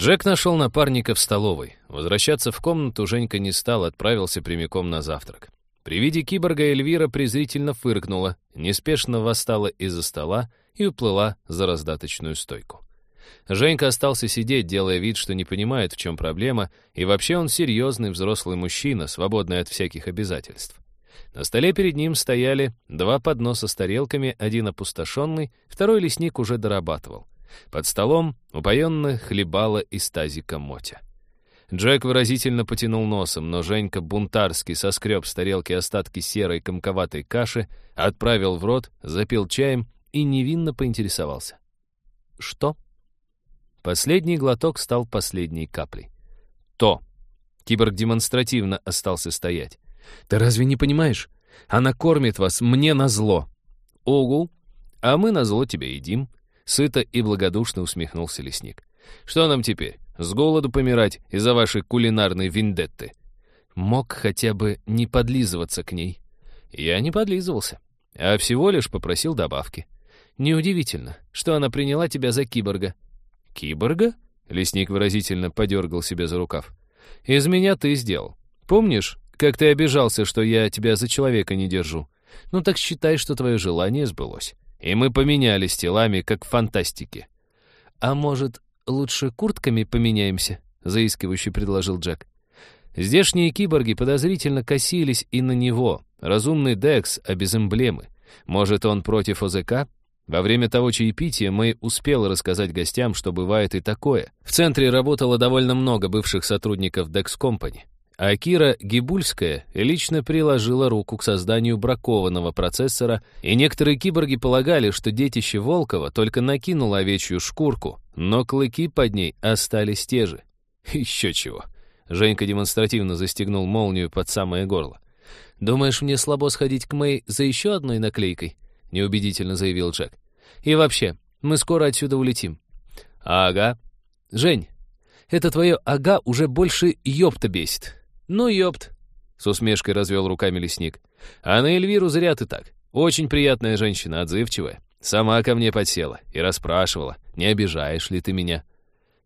Джек нашел напарника в столовой. Возвращаться в комнату Женька не стал, отправился прямиком на завтрак. При виде киборга Эльвира презрительно фыркнула, неспешно восстала из-за стола и уплыла за раздаточную стойку. Женька остался сидеть, делая вид, что не понимает, в чем проблема, и вообще он серьезный взрослый мужчина, свободный от всяких обязательств. На столе перед ним стояли два подноса с тарелками, один опустошенный, второй лесник уже дорабатывал. Под столом упоенно хлебала из тазика Мотя. Джек выразительно потянул носом, но Женька бунтарски соскреб с тарелки остатки серой комковатой каши, отправил в рот, запил чаем и невинно поинтересовался. «Что?» Последний глоток стал последней каплей. «То!» Киборг демонстративно остался стоять. «Ты разве не понимаешь? Она кормит вас мне назло». «Угу, а мы назло тебя едим», Сыто и благодушно усмехнулся лесник. «Что нам теперь? С голоду помирать из-за вашей кулинарной виндетты?» Мог хотя бы не подлизываться к ней. Я не подлизывался, а всего лишь попросил добавки. Неудивительно, что она приняла тебя за киборга. «Киборга?» — лесник выразительно подергал себя за рукав. «Из меня ты сделал. Помнишь, как ты обижался, что я тебя за человека не держу? Ну так считай, что твое желание сбылось. И мы поменялись телами, как в фантастике. «А может, лучше куртками поменяемся?» — заискивающе предложил Джек. Здешние киборги подозрительно косились и на него. Разумный Декс, а без эмблемы. Может, он против ОЗК? Во время того чаепития мы успел рассказать гостям, что бывает и такое. В центре работало довольно много бывших сотрудников Dex Company. А Кира Гибульская лично приложила руку к созданию бракованного процессора, и некоторые киборги полагали, что детище Волкова только накинуло овечью шкурку, но клыки под ней остались те же. Еще чего. Женька демонстративно застегнул молнию под самое горло. «Думаешь, мне слабо сходить к Мэй за еще одной наклейкой?» — неубедительно заявил Джек. «И вообще, мы скоро отсюда улетим». «Ага». «Жень, это твое «ага» уже больше ёпта бесит. «Ну, ёпт!» — с усмешкой развел руками лесник. «А на Эльвиру зря ты так. Очень приятная женщина, отзывчивая. Сама ко мне подсела и расспрашивала, не обижаешь ли ты меня?»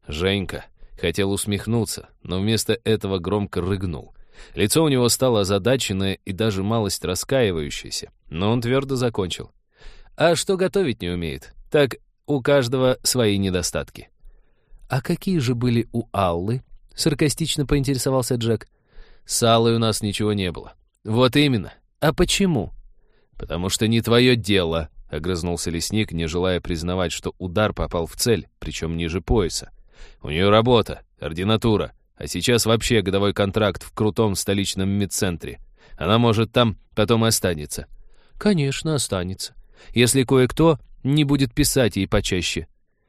Женька хотел усмехнуться, но вместо этого громко рыгнул. Лицо у него стало озадаченное и даже малость раскаивающееся, но он твердо закончил. «А что готовить не умеет? Так у каждого свои недостатки». «А какие же были у Аллы?» — саркастично поинтересовался Джек. С Аллой у нас ничего не было. Вот именно. А почему? Потому что не твое дело, огрызнулся лесник, не желая признавать, что удар попал в цель, причем ниже пояса. У нее работа, ординатура, а сейчас вообще годовой контракт в крутом столичном медцентре. Она, может, там потом и останется. Конечно, останется. Если кое-кто не будет писать ей почаще.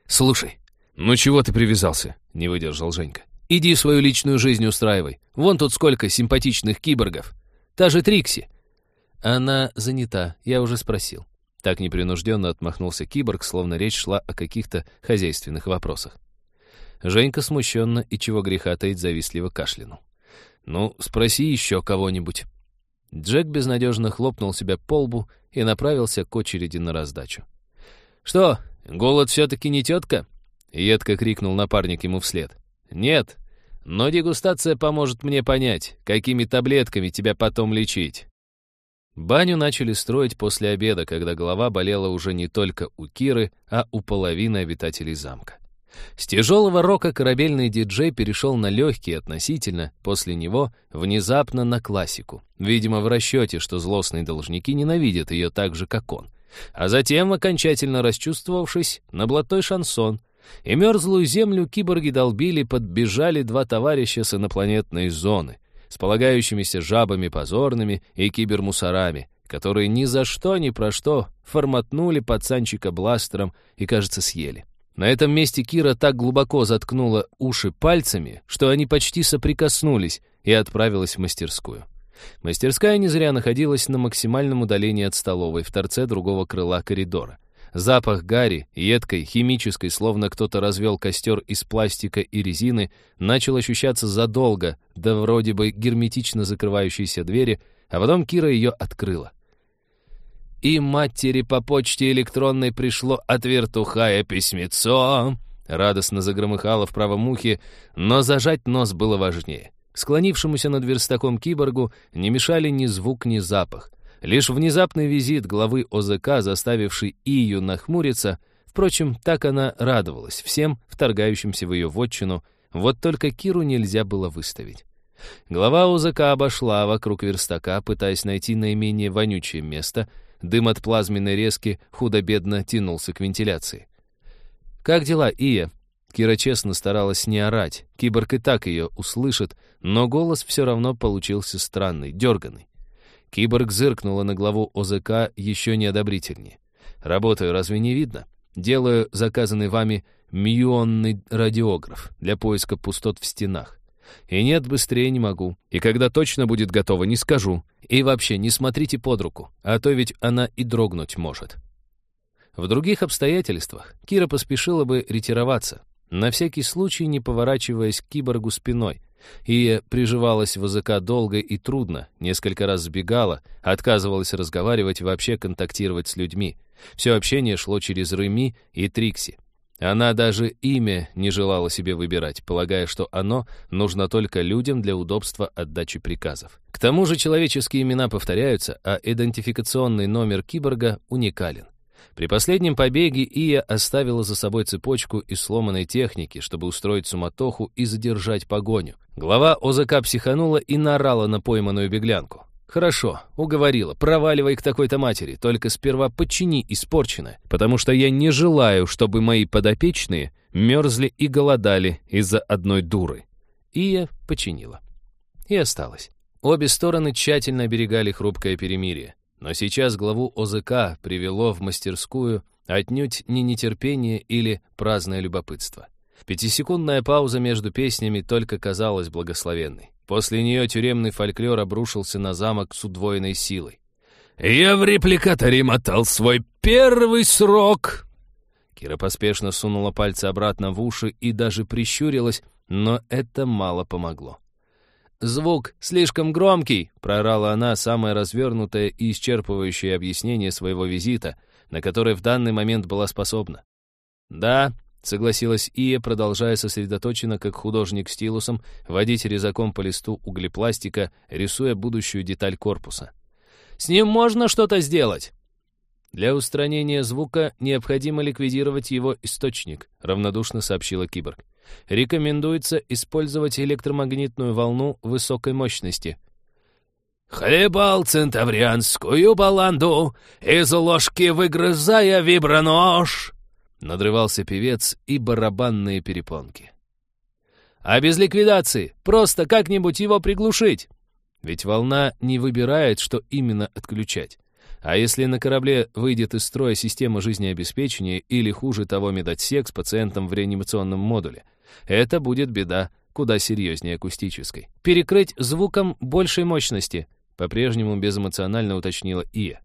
Слушай, ну чего ты привязался? Не выдержал Женька. Иди свою личную жизнь устраивай. Вон тут сколько симпатичных киборгов. Та же Трикси. Она занята, я уже спросил. Так непринужденно отмахнулся киборг, словно речь шла о каких-то хозяйственных вопросах. Женька смущенно и чего греха таить завистливо кашлянул. «Ну, спроси еще кого-нибудь». Джек безнадежно хлопнул себя по лбу и направился к очереди на раздачу. «Что, голод все-таки не тетка?» — едко крикнул напарник ему вслед. «Нет, но дегустация поможет мне понять, какими таблетками тебя потом лечить». Баню начали строить после обеда, когда голова болела уже не только у Киры, а у половины обитателей замка. С тяжелого рока корабельный диджей перешел на легкий относительно, после него внезапно на классику. Видимо, в расчете, что злостные должники ненавидят ее так же, как он. А затем, окончательно расчувствовавшись, на блатой шансон, и мерзлую землю киборги долбили, подбежали два товарища с инопланетной зоны, с полагающимися жабами позорными и кибермусорами, которые ни за что, ни про что форматнули пацанчика бластером и, кажется, съели. На этом месте Кира так глубоко заткнула уши пальцами, что они почти соприкоснулись, и отправилась в мастерскую. Мастерская не зря находилась на максимальном удалении от столовой в торце другого крыла коридора. Запах гари, едкой, химической, словно кто-то развел костер из пластика и резины, начал ощущаться задолго до вроде бы герметично закрывающейся двери, а потом Кира ее открыла. И матери по почте электронной пришло от вертухая письмецо. радостно загромыхало в правом ухе, но зажать нос было важнее. Склонившемуся над верстаком киборгу не мешали ни звук, ни запах. Лишь внезапный визит главы ОЗК, заставивший Ию нахмуриться, впрочем, так она радовалась всем, вторгающимся в ее вотчину, вот только Киру нельзя было выставить. Глава ОЗК обошла вокруг верстака, пытаясь найти наименее вонючее место. Дым от плазменной резки худо-бедно тянулся к вентиляции. «Как дела, Ия?» Кира честно старалась не орать. Киборг и так ее услышит, но голос все равно получился странный, дерганный. Киборг зыркнула на главу ОЗК еще неодобрительнее. «Работаю, разве не видно? Делаю заказанный вами миллионный радиограф для поиска пустот в стенах. И нет, быстрее не могу. И когда точно будет готово, не скажу. И вообще, не смотрите под руку, а то ведь она и дрогнуть может». В других обстоятельствах Кира поспешила бы ретироваться, на всякий случай не поворачиваясь к киборгу спиной, и приживалась в языка долго и трудно, несколько раз сбегала, отказывалась разговаривать и вообще контактировать с людьми. Все общение шло через Реми и Трикси. Она даже имя не желала себе выбирать, полагая, что оно нужно только людям для удобства отдачи приказов. К тому же человеческие имена повторяются, а идентификационный номер киборга уникален. При последнем побеге Ия оставила за собой цепочку из сломанной техники, чтобы устроить суматоху и задержать погоню. Глава ОЗК психанула и наорала на пойманную беглянку. «Хорошо, уговорила, проваливай к такой-то матери, только сперва подчини испорченное, потому что я не желаю, чтобы мои подопечные мерзли и голодали из-за одной дуры». Ия починила. И осталась. Обе стороны тщательно оберегали хрупкое перемирие. Но сейчас главу ОЗК привело в мастерскую отнюдь не нетерпение или праздное любопытство. Пятисекундная пауза между песнями только казалась благословенной. После нее тюремный фольклор обрушился на замок с удвоенной силой. «Я в репликаторе мотал свой первый срок!» Кира поспешно сунула пальцы обратно в уши и даже прищурилась, но это мало помогло. «Звук слишком громкий!» — проорала она самое развернутое и исчерпывающее объяснение своего визита, на которое в данный момент была способна. «Да», — согласилась Ия, продолжая сосредоточенно, как художник стилусом, водить резаком по листу углепластика, рисуя будущую деталь корпуса. «С ним можно что-то сделать!» «Для устранения звука необходимо ликвидировать его источник», — равнодушно сообщила киборг. Рекомендуется использовать электромагнитную волну высокой мощности. «Хлебал центаврианскую баланду, из ложки выгрызая вибронож!» Надрывался певец и барабанные перепонки. «А без ликвидации просто как-нибудь его приглушить!» Ведь волна не выбирает, что именно отключать. А если на корабле выйдет из строя система жизнеобеспечения или, хуже того, медотсек с пациентом в реанимационном модуле — это будет беда, куда серьезнее акустической. Перекрыть звуком большей мощности, по-прежнему безэмоционально уточнила Ия.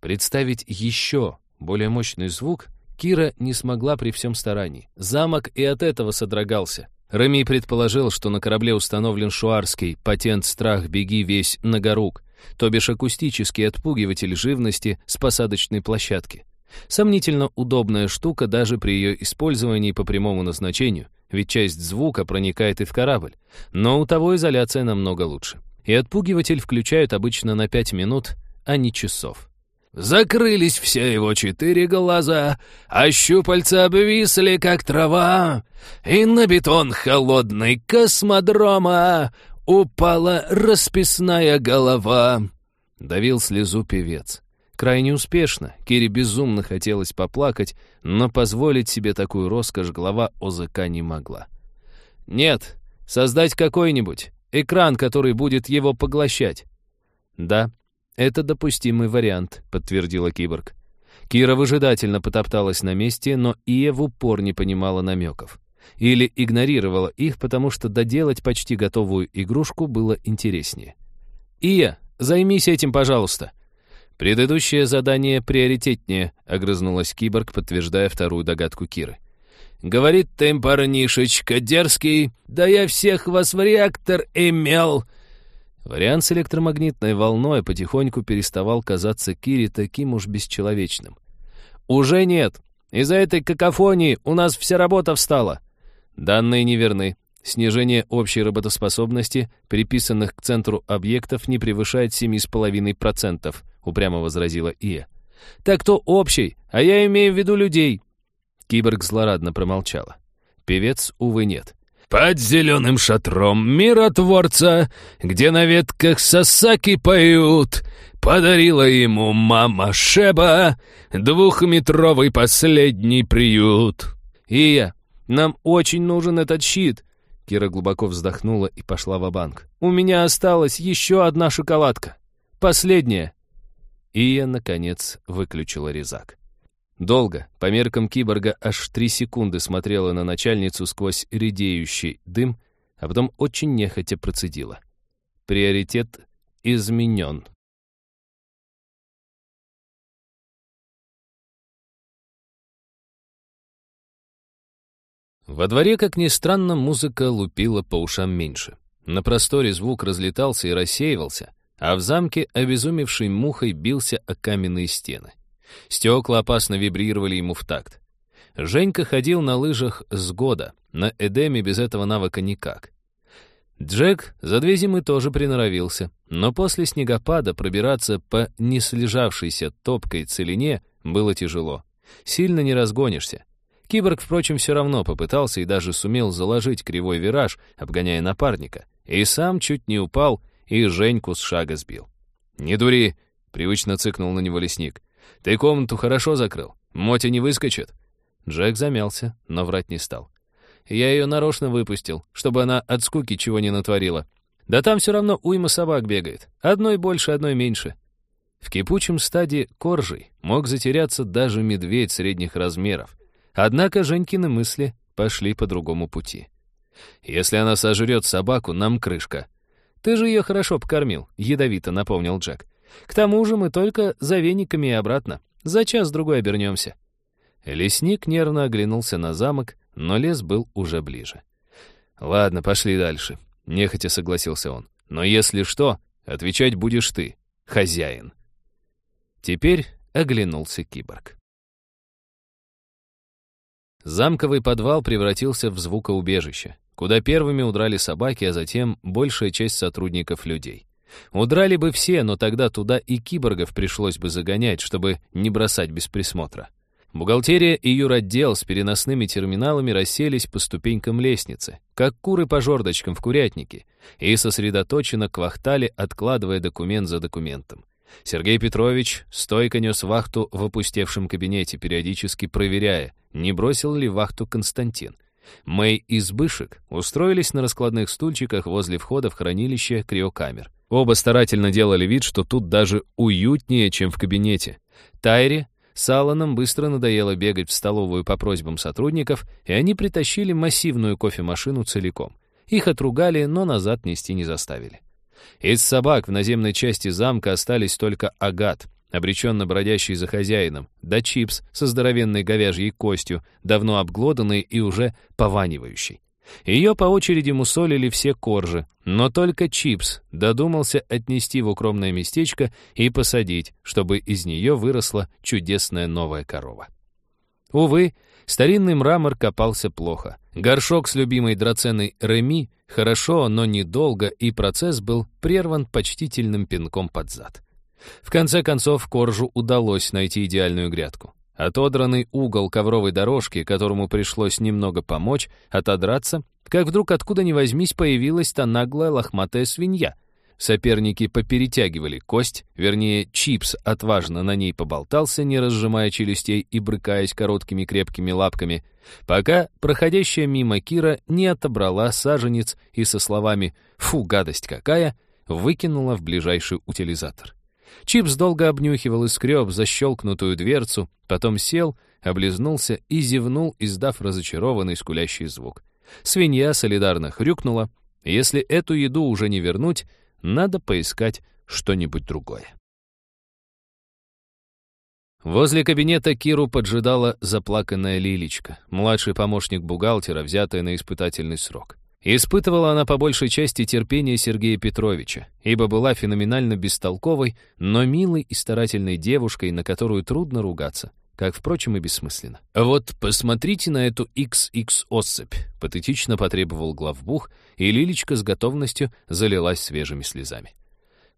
Представить еще более мощный звук Кира не смогла при всем старании. Замок и от этого содрогался. Рами предположил, что на корабле установлен шуарский патент «Страх, беги весь нагорук», то бишь акустический отпугиватель живности с посадочной площадки. Сомнительно удобная штука даже при ее использовании по прямому назначению — ведь часть звука проникает и в корабль. Но у того изоляция намного лучше. И отпугиватель включают обычно на 5 минут, а не часов. Закрылись все его четыре глаза, а щупальца обвисли, как трава, и на бетон холодный космодрома упала расписная голова. Давил слезу певец. Крайне успешно. Кире безумно хотелось поплакать, но позволить себе такую роскошь глава ОЗК не могла. «Нет, создать какой-нибудь, экран, который будет его поглощать». «Да, это допустимый вариант», — подтвердила киборг. Кира выжидательно потопталась на месте, но Ия в упор не понимала намеков. Или игнорировала их, потому что доделать почти готовую игрушку было интереснее. «Ия, займись этим, пожалуйста», «Предыдущее задание приоритетнее», — огрызнулась киборг, подтверждая вторую догадку Киры. «Говорит ты, парнишечка, дерзкий, да я всех вас в реактор имел!» Вариант с электромагнитной волной потихоньку переставал казаться Кире таким уж бесчеловечным. «Уже нет. Из-за этой какофонии у нас вся работа встала». Данные неверны. Снижение общей работоспособности, приписанных к центру объектов, не превышает 7,5%, упрямо возразила Ия. «Так то общий, а я имею в виду людей». Киборг злорадно промолчала. Певец, увы, нет. «Под зеленым шатром миротворца, где на ветках сосаки поют, подарила ему мама Шеба двухметровый последний приют». «Ия, нам очень нужен этот щит», Кира глубоко вздохнула и пошла в банк «У меня осталась еще одна шоколадка. Последняя». И я, наконец, выключила резак. Долго, по меркам киборга, аж три секунды смотрела на начальницу сквозь редеющий дым, а потом очень нехотя процедила. Приоритет изменен. Во дворе, как ни странно, музыка лупила по ушам меньше. На просторе звук разлетался и рассеивался, а в замке обезумевшей мухой бился о каменные стены. Стекла опасно вибрировали ему в такт. Женька ходил на лыжах с года, на Эдеме без этого навыка никак. Джек за две зимы тоже приноровился, но после снегопада пробираться по неслежавшейся топкой целине было тяжело. Сильно не разгонишься. Киборг, впрочем, все равно попытался и даже сумел заложить кривой вираж, обгоняя напарника. И сам чуть не упал, и Женьку с шага сбил. «Не дури!» — привычно цыкнул на него лесник. «Ты комнату хорошо закрыл? Мотя не выскочит?» Джек замялся, но врать не стал. «Я ее нарочно выпустил, чтобы она от скуки чего не натворила. Да там все равно уйма собак бегает. Одной больше, одной меньше». В кипучем стаде коржей мог затеряться даже медведь средних размеров, Однако Женькины мысли пошли по другому пути. «Если она сожрет собаку, нам крышка». «Ты же ее хорошо покормил», — ядовито напомнил Джек. «К тому же мы только за вениками и обратно. За час-другой обернемся». Лесник нервно оглянулся на замок, но лес был уже ближе. «Ладно, пошли дальше», — нехотя согласился он. «Но если что, отвечать будешь ты, хозяин». Теперь оглянулся киборг. Замковый подвал превратился в звукоубежище, куда первыми удрали собаки, а затем большая часть сотрудников людей. Удрали бы все, но тогда туда и киборгов пришлось бы загонять, чтобы не бросать без присмотра. Бухгалтерия и юротдел с переносными терминалами расселись по ступенькам лестницы, как куры по жердочкам в курятнике, и сосредоточенно квахтали, откладывая документ за документом. Сергей Петрович стойко нес вахту в опустевшем кабинете, периодически проверяя, не бросил ли вахту Константин. Мэй и Сбышек устроились на раскладных стульчиках возле входа в хранилище криокамер. Оба старательно делали вид, что тут даже уютнее, чем в кабинете. Тайре с Алланом быстро надоело бегать в столовую по просьбам сотрудников, и они притащили массивную кофемашину целиком. Их отругали, но назад нести не заставили. Из собак в наземной части замка остались только агат, обреченно бродящий за хозяином, да чипс со здоровенной говяжьей костью, давно обглоданный и уже пованивающий. Ее по очереди мусолили все коржи, но только чипс додумался отнести в укромное местечко и посадить, чтобы из нее выросла чудесная новая корова. Увы, старинный мрамор копался плохо. Горшок с любимой драценой Реми хорошо, но недолго, и процесс был прерван почтительным пинком под зад. В конце концов, Коржу удалось найти идеальную грядку. Отодранный угол ковровой дорожки, которому пришлось немного помочь, отодраться, как вдруг откуда ни возьмись появилась та наглая лохматая свинья. Соперники поперетягивали кость, вернее, чипс отважно на ней поболтался, не разжимая челюстей и брыкаясь короткими крепкими лапками, пока проходящая мимо Кира не отобрала саженец и со словами «фу, гадость какая!» выкинула в ближайший утилизатор. Чипс долго обнюхивал и скреб защелкнутую дверцу, потом сел, облизнулся и зевнул, издав разочарованный скулящий звук. Свинья солидарно хрюкнула. Если эту еду уже не вернуть, надо поискать что-нибудь другое. Возле кабинета Киру поджидала заплаканная Лилечка, младший помощник бухгалтера, взятая на испытательный срок. Испытывала она по большей части терпение Сергея Петровича, ибо была феноменально бестолковой, но милой и старательной девушкой, на которую трудно ругаться. Как, впрочем, и бессмысленно. «Вот посмотрите на эту XX-особь», — патетично потребовал главбух, и Лилечка с готовностью залилась свежими слезами.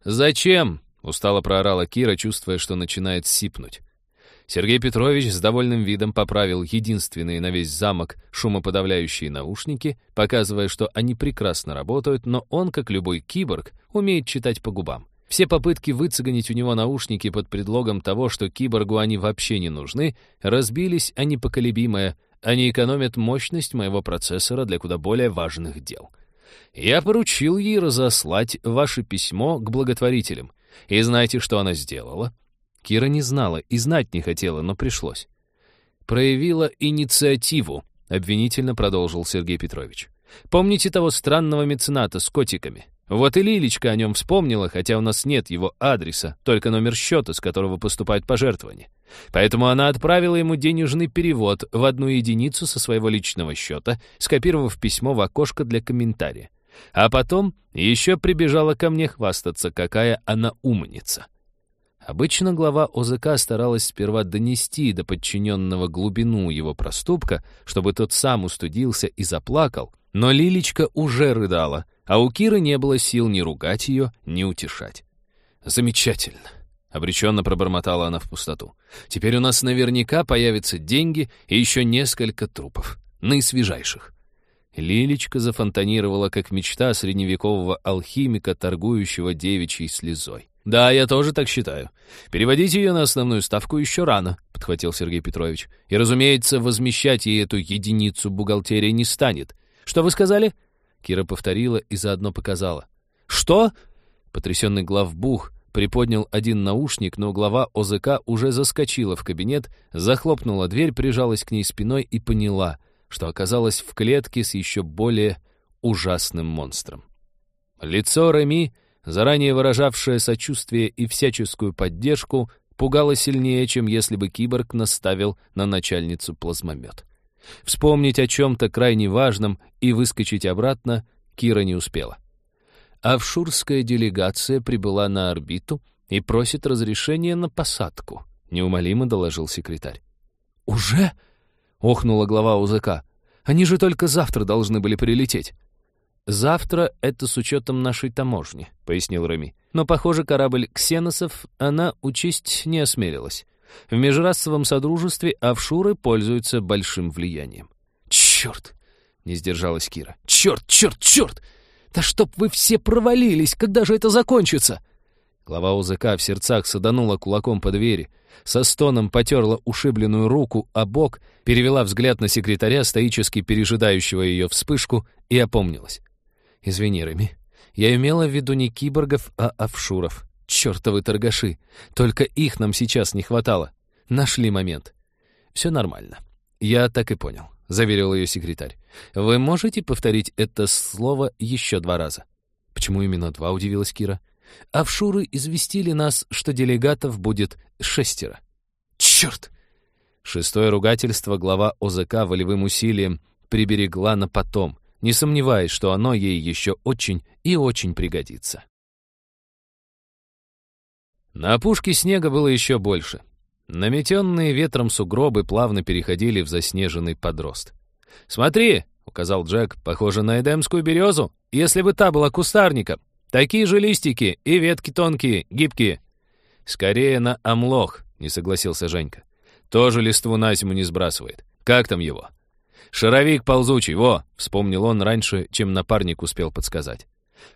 «Зачем?» — устало проорала Кира, чувствуя, что начинает сипнуть. Сергей Петрович с довольным видом поправил единственные на весь замок шумоподавляющие наушники, показывая, что они прекрасно работают, но он, как любой киборг, умеет читать по губам. Все попытки выцегонить у него наушники под предлогом того, что киборгу они вообще не нужны, разбились о непоколебимое, они экономят мощность моего процессора для куда более важных дел. Я поручил ей разослать ваше письмо к благотворителям. И знаете, что она сделала? Кира не знала и знать не хотела, но пришлось. «Проявила инициативу», — обвинительно продолжил Сергей Петрович. «Помните того странного мецената с котиками? Вот и Лилечка о нем вспомнила, хотя у нас нет его адреса, только номер счета, с которого поступают пожертвования. Поэтому она отправила ему денежный перевод в одну единицу со своего личного счета, скопировав письмо в окошко для комментария. А потом еще прибежала ко мне хвастаться, какая она умница. Обычно глава ОЗК старалась сперва донести до подчиненного глубину его проступка, чтобы тот сам устудился и заплакал, но Лилечка уже рыдала, а у Киры не было сил ни ругать ее, ни утешать. «Замечательно», — обреченно пробормотала она в пустоту. «Теперь у нас наверняка появятся деньги и еще несколько трупов, наисвежайших». Лилечка зафонтанировала, как мечта средневекового алхимика, торгующего девичьей слезой. «Да, я тоже так считаю. Переводить ее на основную ставку еще рано», — подхватил Сергей Петрович. «И, разумеется, возмещать ей эту единицу бухгалтерия не станет. Что вы сказали?» Кира повторила и заодно показала. «Что?» Потрясенный главбух приподнял один наушник, но глава ОЗК уже заскочила в кабинет, захлопнула дверь, прижалась к ней спиной и поняла, что оказалась в клетке с еще более ужасным монстром. Лицо Реми заранее выражавшая сочувствие и всяческую поддержку, пугало сильнее, чем если бы киборг наставил на начальницу плазмомет. Вспомнить о чем-то крайне важном и выскочить обратно Кира не успела. Авшурская делегация прибыла на орбиту и просит разрешения на посадку, неумолимо доложил секретарь. «Уже?» — охнула глава УЗК. «Они же только завтра должны были прилететь». «Завтра это с учетом нашей таможни», — пояснил Рами. «Но, похоже, корабль ксеносов она учесть не осмелилась. В межрасовом содружестве офшуры пользуются большим влиянием». «Черт!» — не сдержалась Кира. «Черт, черт, черт! Да чтоб вы все провалились! Когда же это закончится?» Глава УЗК в сердцах саданула кулаком по двери, со стоном потерла ушибленную руку, а бок перевела взгляд на секретаря, стоически пережидающего ее вспышку, и опомнилась. Извини, Реми. Я имела в виду не киборгов, а офшуров. Чёртовы торгаши. Только их нам сейчас не хватало. Нашли момент. Все нормально. Я так и понял, заверил ее секретарь. Вы можете повторить это слово еще два раза? Почему именно два, удивилась Кира. Офшуры известили нас, что делегатов будет шестеро. Черт! Шестое ругательство глава ОЗК волевым усилием приберегла на потом, не сомневаясь, что оно ей еще очень и очень пригодится. На опушке снега было еще больше. Наметенные ветром сугробы плавно переходили в заснеженный подрост. «Смотри!» — указал Джек, — «похоже на эдемскую березу, если бы та была кустарником. Такие же листики и ветки тонкие, гибкие». «Скорее на амлох», — не согласился Женька. «Тоже листву на зиму не сбрасывает. Как там его?» «Шаровик ползучий, во!» — вспомнил он раньше, чем напарник успел подсказать.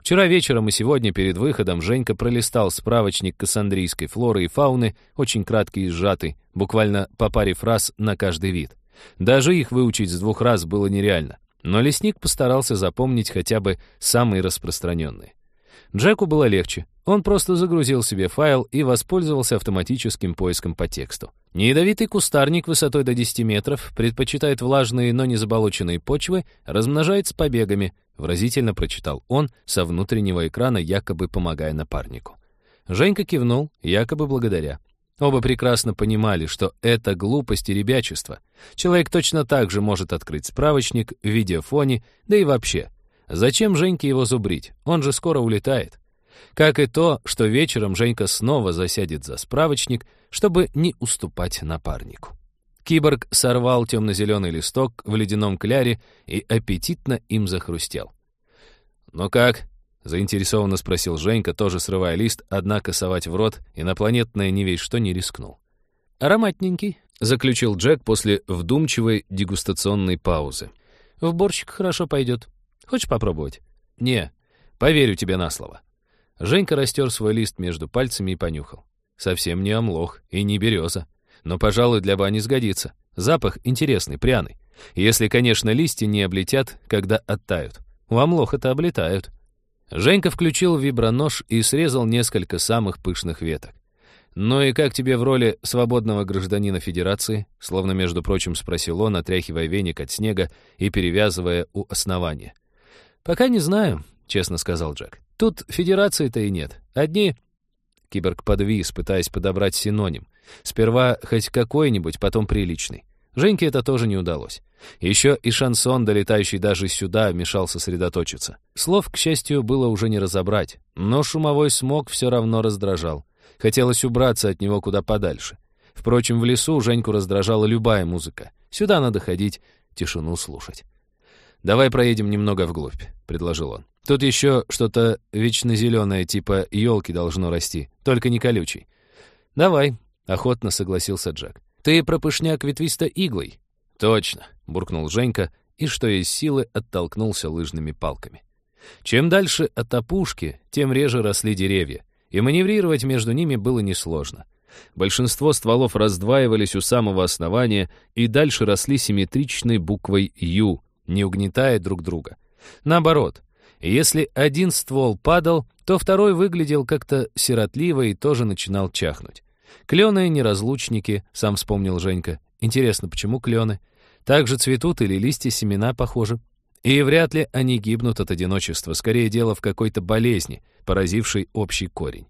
Вчера вечером и сегодня перед выходом Женька пролистал справочник кассандрийской флоры и фауны, очень краткий и сжатый, буквально по паре фраз на каждый вид. Даже их выучить с двух раз было нереально. Но лесник постарался запомнить хотя бы самые распространенные. Джеку было легче. Он просто загрузил себе файл и воспользовался автоматическим поиском по тексту. Неядовитый кустарник высотой до 10 метров предпочитает влажные, но не заболоченные почвы, размножается побегами, выразительно прочитал он со внутреннего экрана, якобы помогая напарнику. Женька кивнул, якобы благодаря. Оба прекрасно понимали, что это глупость и ребячество. Человек точно так же может открыть справочник, в видеофоне, да и вообще. Зачем Женьке его зубрить? Он же скоро улетает. Как и то, что вечером Женька снова засядет за справочник, чтобы не уступать напарнику. Киборг сорвал темно-зеленый листок в ледяном кляре и аппетитно им захрустел. «Ну как?» — заинтересованно спросил Женька, тоже срывая лист, однако совать в рот инопланетное не весь что не рискнул. «Ароматненький», — заключил Джек после вдумчивой дегустационной паузы. «В борщик хорошо пойдет. Хочешь попробовать?» «Не, поверю тебе на слово». Женька растер свой лист между пальцами и понюхал. Совсем не омлох и не береза но, пожалуй, для бани сгодится. Запах интересный, пряный. Если, конечно, листья не облетят, когда оттают. У амлоха-то облетают. Женька включил вибронож и срезал несколько самых пышных веток. «Ну и как тебе в роли свободного гражданина Федерации?» Словно, между прочим, спросил он, отряхивая веник от снега и перевязывая у основания. «Пока не знаю», — честно сказал Джек. «Тут Федерации-то и нет. Одни...» Киборг подвис, пытаясь подобрать синоним. Сперва хоть какой-нибудь, потом приличный. Женьке это тоже не удалось. Еще и шансон, долетающий даже сюда, мешал сосредоточиться. Слов, к счастью, было уже не разобрать, но шумовой смог все равно раздражал. Хотелось убраться от него куда подальше. Впрочем, в лесу Женьку раздражала любая музыка. Сюда надо ходить, тишину слушать. «Давай проедем немного вглубь», — предложил он. «Тут еще что-то вечно зеленое, типа елки должно расти, только не колючий». «Давай», — охотно согласился Джек. «Ты пропышняк ветвисто иглой». «Точно», — буркнул Женька и, что есть силы, оттолкнулся лыжными палками. Чем дальше от опушки, тем реже росли деревья, и маневрировать между ними было несложно. Большинство стволов раздваивались у самого основания и дальше росли симметричной буквой «Ю», не угнетая друг друга. Наоборот, если один ствол падал, то второй выглядел как-то сиротливо и тоже начинал чахнуть. Клены — неразлучники, сам вспомнил Женька. Интересно, почему клены? Так же цветут или листья семена похожи? И вряд ли они гибнут от одиночества, скорее дело в какой-то болезни, поразившей общий корень.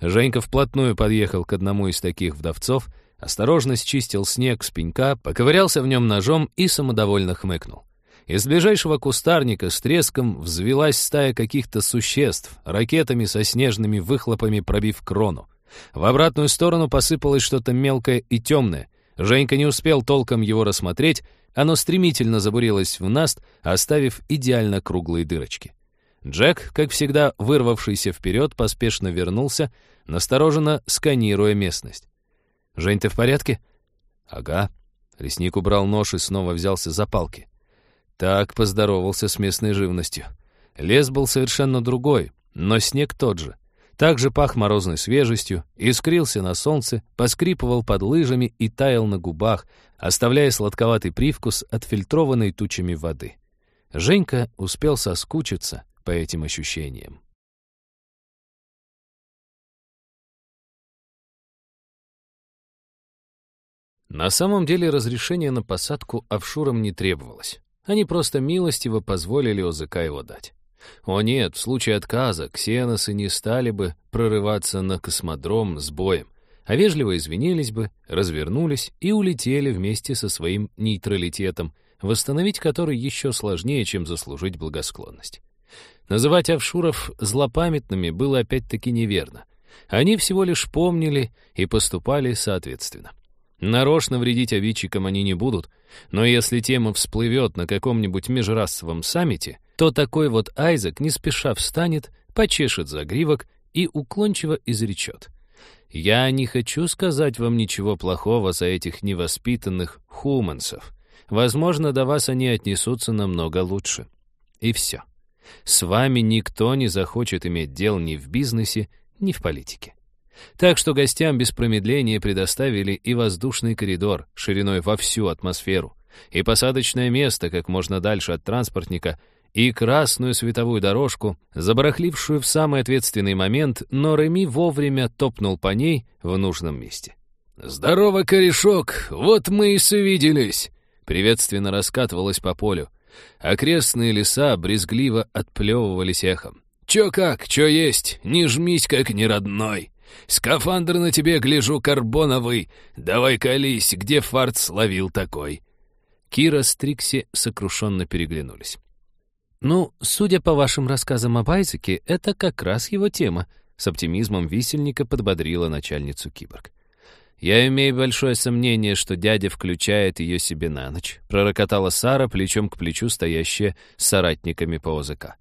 Женька вплотную подъехал к одному из таких вдовцов, осторожно счистил снег с пенька, поковырялся в нем ножом и самодовольно хмыкнул. Из ближайшего кустарника с треском взвелась стая каких-то существ, ракетами со снежными выхлопами пробив крону. В обратную сторону посыпалось что-то мелкое и темное. Женька не успел толком его рассмотреть, оно стремительно забурилось в наст, оставив идеально круглые дырочки. Джек, как всегда вырвавшийся вперед, поспешно вернулся, настороженно сканируя местность. «Жень, ты в порядке?» «Ага». Лесник убрал нож и снова взялся за палки. Так поздоровался с местной живностью. Лес был совершенно другой, но снег тот же. Также пах морозной свежестью, искрился на солнце, поскрипывал под лыжами и таял на губах, оставляя сладковатый привкус отфильтрованной тучами воды. Женька успел соскучиться по этим ощущениям. На самом деле разрешение на посадку офшорам не требовалось. Они просто милостиво позволили ОЗК его дать. О нет, в случае отказа ксеносы не стали бы прорываться на космодром с боем, а вежливо извинились бы, развернулись и улетели вместе со своим нейтралитетом, восстановить который еще сложнее, чем заслужить благосклонность. Называть офшуров злопамятными было опять-таки неверно. Они всего лишь помнили и поступали соответственно. Нарочно вредить обидчикам они не будут, но если тема всплывет на каком-нибудь межрасовом саммите, то такой вот Айзек не спеша встанет, почешет загривок и уклончиво изречет. «Я не хочу сказать вам ничего плохого за этих невоспитанных хумансов. Возможно, до вас они отнесутся намного лучше». И все. С вами никто не захочет иметь дел ни в бизнесе, ни в политике. Так что гостям без промедления предоставили и воздушный коридор шириной во всю атмосферу, и посадочное место как можно дальше от транспортника, и красную световую дорожку, забарахлившую в самый ответственный момент, но Реми вовремя топнул по ней в нужном месте. «Здорово, корешок! Вот мы и свиделись!» Приветственно раскатывалось по полю. Окрестные леса брезгливо отплевывались эхом. «Чё как, чё есть, не жмись, как неродной!» Скафандр на тебе, гляжу, карбоновый. Давай колись, где фарт словил такой?» Кира с Трикси сокрушенно переглянулись. «Ну, судя по вашим рассказам об Айзеке, это как раз его тема», — с оптимизмом висельника подбодрила начальницу киборг. «Я имею большое сомнение, что дядя включает ее себе на ночь», пророкотала Сара, плечом к плечу стоящая с соратниками по ОЗК.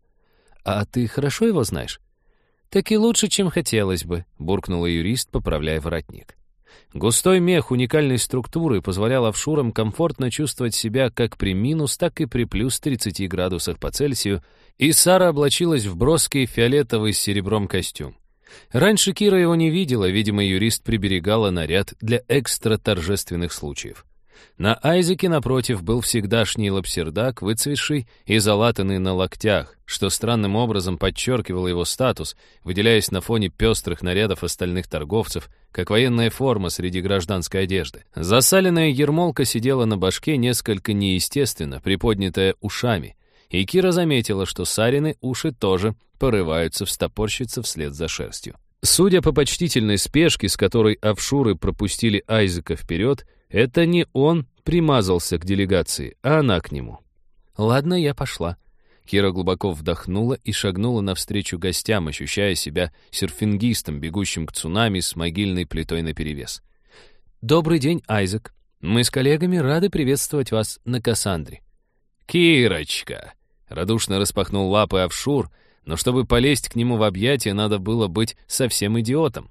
«А ты хорошо его знаешь?» «Так и лучше, чем хотелось бы», — буркнула юрист, поправляя воротник. Густой мех уникальной структуры позволял офшурам комфортно чувствовать себя как при минус, так и при плюс 30 градусах по Цельсию, и Сара облачилась в броский фиолетовый с серебром костюм. Раньше Кира его не видела, видимо, юрист приберегала наряд для экстра торжественных случаев. На Айзеке, напротив, был всегдашний лапсердак, выцветший и залатанный на локтях, что странным образом подчеркивало его статус, выделяясь на фоне пестрых нарядов остальных торговцев, как военная форма среди гражданской одежды. Засаленная ермолка сидела на башке несколько неестественно, приподнятая ушами, и Кира заметила, что Сарины уши тоже порываются встопорщиться вслед за шерстью. Судя по почтительной спешке, с которой офшуры пропустили Айзека вперед, это не он примазался к делегации, а она к нему. «Ладно, я пошла». Кира глубоко вдохнула и шагнула навстречу гостям, ощущая себя серфингистом, бегущим к цунами с могильной плитой наперевес. «Добрый день, Айзек. Мы с коллегами рады приветствовать вас на Кассандре». «Кирочка!» — радушно распахнул лапы Авшур, но чтобы полезть к нему в объятия, надо было быть совсем идиотом.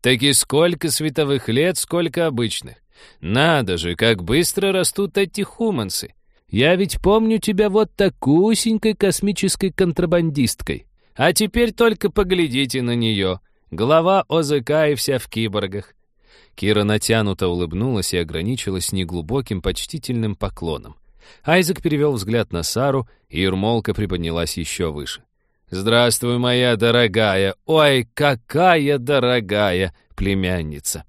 «Так и сколько световых лет, сколько обычных. Надо же, как быстро растут эти хумансы. Я ведь помню тебя вот такусенькой космической контрабандисткой. А теперь только поглядите на нее. Глава ОЗК и вся в киборгах. Кира натянуто улыбнулась и ограничилась неглубоким почтительным поклоном. Айзек перевел взгляд на Сару, и Ермолка приподнялась еще выше. «Здравствуй, моя дорогая! Ой, какая дорогая племянница!»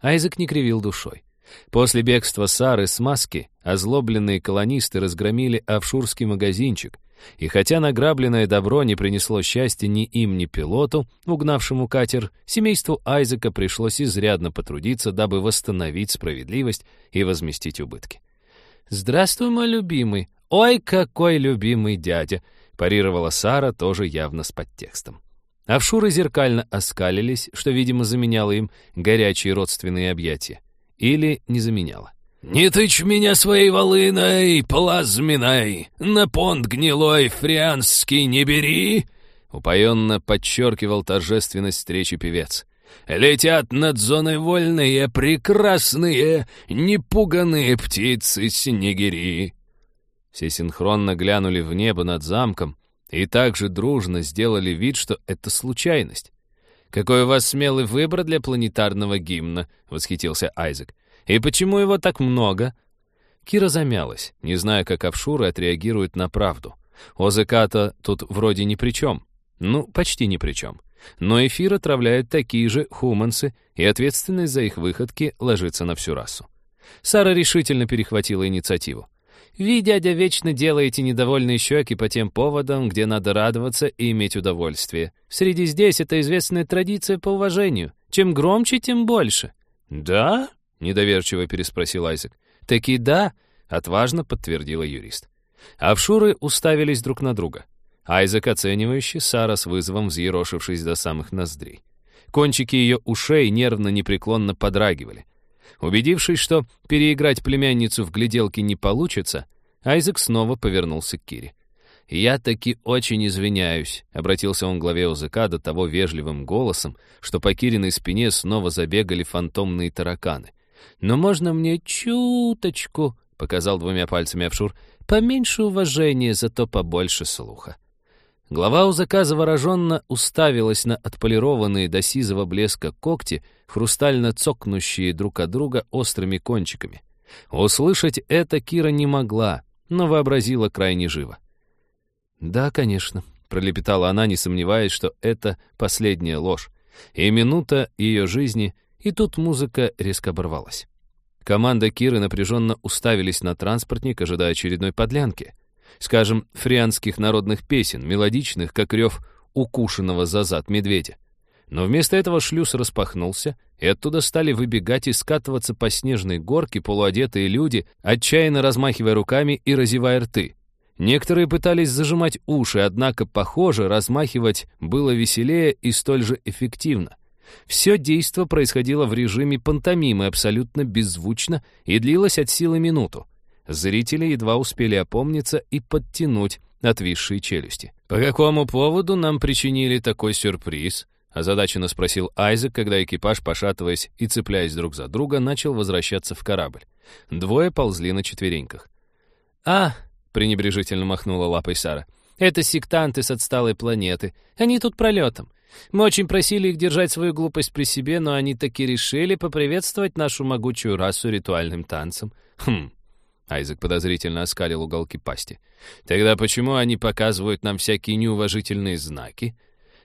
Айзек не кривил душой. После бегства Сары с маски озлобленные колонисты разгромили офшурский магазинчик, и хотя награбленное добро не принесло счастья ни им, ни пилоту, угнавшему катер, семейству Айзека пришлось изрядно потрудиться, дабы восстановить справедливость и возместить убытки. «Здравствуй, мой любимый! Ой, какой любимый дядя!» Парировала Сара, тоже явно с подтекстом. Офшуры зеркально оскалились, что, видимо, заменяло им горячие родственные объятия. Или не заменяло. «Не тычь меня своей волыной плазменной, на понт гнилой фрианский не бери!» Упоенно подчеркивал торжественность встречи певец. «Летят над зоной вольные, прекрасные, непуганные птицы-снегири!» Все синхронно глянули в небо над замком и также дружно сделали вид, что это случайность. «Какой у вас смелый выбор для планетарного гимна!» — восхитился Айзек. «И почему его так много?» Кира замялась, не зная, как офшуры отреагируют на правду. ОЗК-то тут вроде ни при чем. Ну, почти ни при чем. Но эфир отравляют такие же хумансы, и ответственность за их выходки ложится на всю расу. Сара решительно перехватила инициативу. «Ви, дядя, вечно делаете недовольные щеки по тем поводам, где надо радоваться и иметь удовольствие. Среди здесь это известная традиция по уважению. Чем громче, тем больше». «Да?» — недоверчиво переспросил Айзек. «Таки да», — отважно подтвердила юрист. Авшуры уставились друг на друга. Айзек оценивающий, Сара с вызовом взъерошившись до самых ноздрей. Кончики ее ушей нервно-непреклонно подрагивали. Убедившись, что переиграть племянницу в гляделке не получится, Айзек снова повернулся к Кире. «Я таки очень извиняюсь», — обратился он к главе ОЗК до того вежливым голосом, что по Кириной спине снова забегали фантомные тараканы. «Но можно мне чуточку», — показал двумя пальцами Авшур, «поменьше уважения, зато побольше слуха». Глава УЗК завороженно уставилась на отполированные до сизого блеска когти, хрустально цокнущие друг от друга острыми кончиками. Услышать это Кира не могла, но вообразила крайне живо. «Да, конечно», — пролепетала она, не сомневаясь, что это последняя ложь. И минута ее жизни, и тут музыка резко оборвалась. Команда Киры напряженно уставились на транспортник, ожидая очередной подлянки — скажем, фрианских народных песен, мелодичных, как рев укушенного за зад медведя. Но вместо этого шлюз распахнулся, и оттуда стали выбегать и скатываться по снежной горке полуодетые люди, отчаянно размахивая руками и разевая рты. Некоторые пытались зажимать уши, однако, похоже, размахивать было веселее и столь же эффективно. Все действо происходило в режиме пантомимы, абсолютно беззвучно, и длилось от силы минуту. Зрители едва успели опомниться и подтянуть отвисшие челюсти. «По какому поводу нам причинили такой сюрприз?» озадаченно спросил Айзек, когда экипаж, пошатываясь и цепляясь друг за друга, начал возвращаться в корабль. Двое ползли на четвереньках. «А!» — пренебрежительно махнула лапой Сара. «Это сектанты с отсталой планеты. Они тут пролетом. Мы очень просили их держать свою глупость при себе, но они таки решили поприветствовать нашу могучую расу ритуальным танцем. Хм, Айзек подозрительно оскалил уголки пасти. «Тогда почему они показывают нам всякие неуважительные знаки?»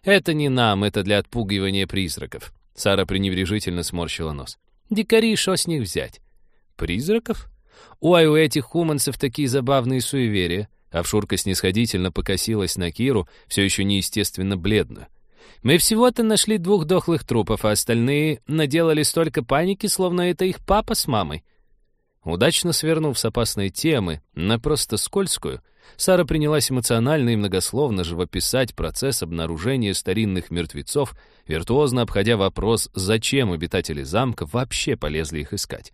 «Это не нам, это для отпугивания призраков». Сара пренебрежительно сморщила нос. «Дикари, что с них взять?» «Призраков? Ой, у этих хуманцев такие забавные суеверия». Авшурка снисходительно покосилась на Киру, все еще неестественно бледную. «Мы всего-то нашли двух дохлых трупов, а остальные наделали столько паники, словно это их папа с мамой. Удачно свернув с опасной темы на просто скользкую, Сара принялась эмоционально и многословно живописать процесс обнаружения старинных мертвецов, виртуозно обходя вопрос, зачем обитатели замка вообще полезли их искать.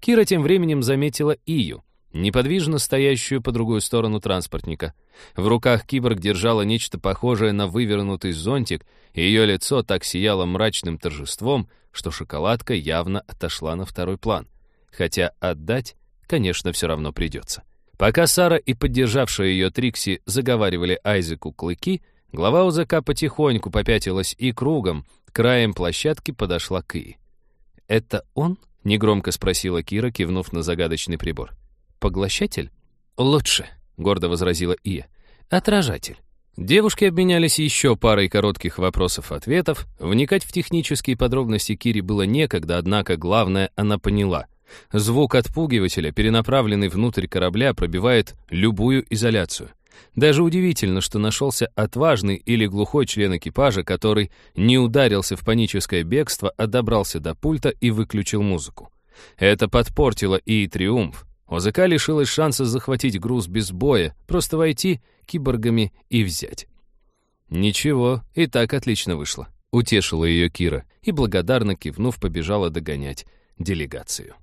Кира тем временем заметила Ию, неподвижно стоящую по другую сторону транспортника. В руках киборг держала нечто похожее на вывернутый зонтик, и ее лицо так сияло мрачным торжеством, что шоколадка явно отошла на второй план хотя отдать, конечно, все равно придется. Пока Сара и поддержавшая ее Трикси заговаривали Айзеку клыки, глава УЗК потихоньку попятилась и кругом, краем площадки подошла к И. «Это он?» — негромко спросила Кира, кивнув на загадочный прибор. «Поглощатель?» «Лучше», — гордо возразила Ия. «Отражатель». Девушки обменялись еще парой коротких вопросов-ответов. Вникать в технические подробности Кире было некогда, однако главное она поняла — Звук отпугивателя, перенаправленный внутрь корабля, пробивает любую изоляцию. Даже удивительно, что нашелся отважный или глухой член экипажа, который не ударился в паническое бегство, а добрался до пульта и выключил музыку. Это подпортило и триумф. ОЗК лишилась шанса захватить груз без боя, просто войти киборгами и взять. Ничего, и так отлично вышло. Утешила ее Кира и, благодарно кивнув, побежала догонять делегацию.